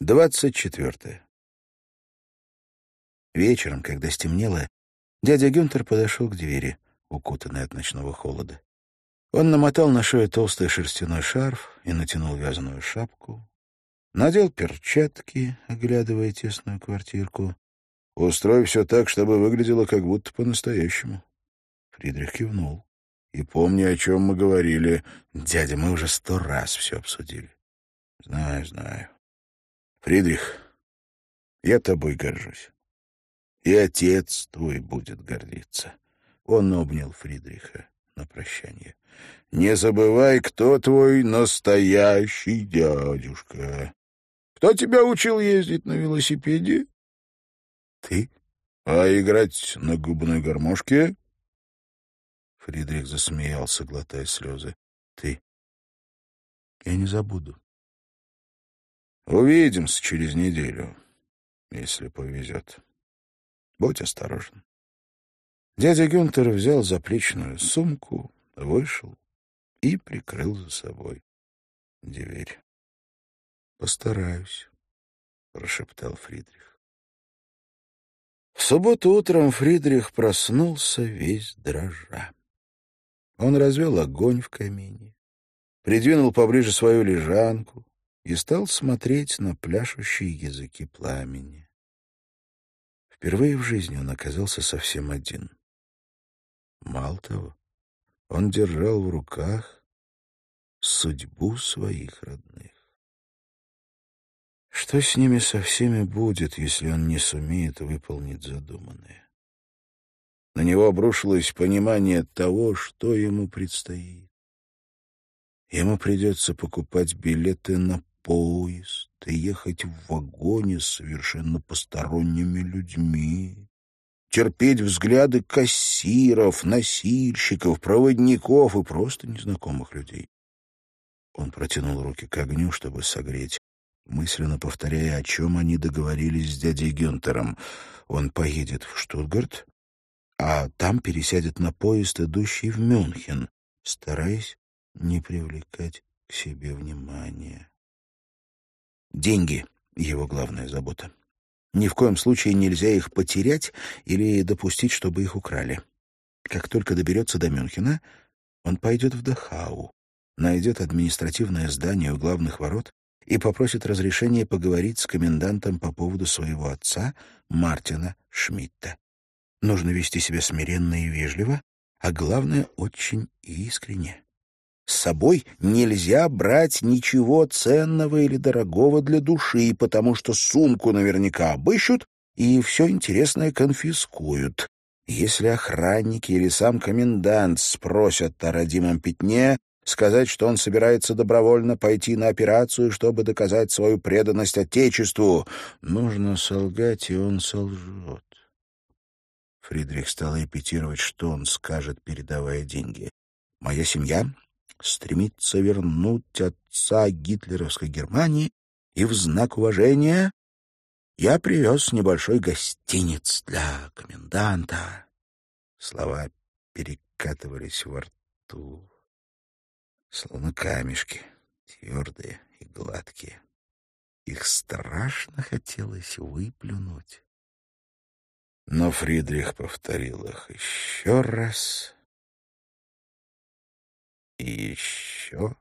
Двадцать четвертое. Вечером, когда стемнело, дядя Гюнтер подошел к двери, укутанный от ночного холода. Он намотал на шею толстый шерстяной шарф и натянул вязаную шапку. Надел перчатки, оглядывая тесную квартирку. «Устрой все так, чтобы выглядело как будто по-настоящему». Фридрих кивнул. «И помни, о чем мы говорили. Дядя, мы уже сто раз все обсудили». «Знаю, знаю. Фридрих, я тобой горжусь. И отец твой будет гордиться. Он обнял Фридриха на прощание. Не забывай, кто твой настоящий дядюшка. Кто тебя учил ездить на велосипеде? Ты. А играть на губной гармошке? Фридрих засмеялся, глотая слезы. Ты. Я не забуду. Увидимся через неделю, если повезет. Будь осторожен. Дядя Гюнтер взял заплечную сумку, вышел и прикрыл за собой дверь. «Постараюсь», — прошептал Фридрих. В субботу утром Фридрих проснулся весь дрожа. Он развел огонь в камине, придвинул поближе свою лежанку, и стал смотреть на пляшущие языки пламени. Впервые в жизни он оказался совсем один. Мало того, он держал в руках судьбу своих родных. Что с ними со всеми будет, если он не сумеет выполнить задуманное? На него обрушилось понимание того, что ему предстоит. Ему придется покупать билеты на поезд и ехать в вагоне с совершенно посторонними людьми, терпеть взгляды кассиров, носильщиков, проводников и просто незнакомых людей. Он протянул руки к огню, чтобы согреть, мысленно повторяя, о чем они договорились с дядей Гюнтером. Он поедет в Штутгарт, а там пересядет на поезд, идущий в Мюнхен, стараясь не привлекать к себе внимания. Деньги — его главная забота. Ни в коем случае нельзя их потерять или допустить, чтобы их украли. Как только доберется до Мюнхена, он пойдет в Дахау, найдет административное здание у главных ворот и попросит разрешения поговорить с комендантом по поводу своего отца, Мартина Шмидта. Нужно вести себя смиренно и вежливо, а главное — очень искренне. С собой нельзя брать ничего ценного или дорогого для души, потому что сумку наверняка обыщут и все интересное конфискуют. Если охранники или сам комендант спросят о родимом пятне, сказать, что он собирается добровольно пойти на операцию, чтобы доказать свою преданность Отечеству. Нужно солгать, и он солжет. Фридрих стал репетировать, что он скажет, передавая деньги. «Моя семья стремится вернуть отца гитлеровской Германии, и в знак уважения я привез небольшой гостиниц для коменданта. Слова перекатывались во рту, словно камешки, твердые и гладкие. Их страшно хотелось выплюнуть. Но Фридрих повторил их еще раз и еще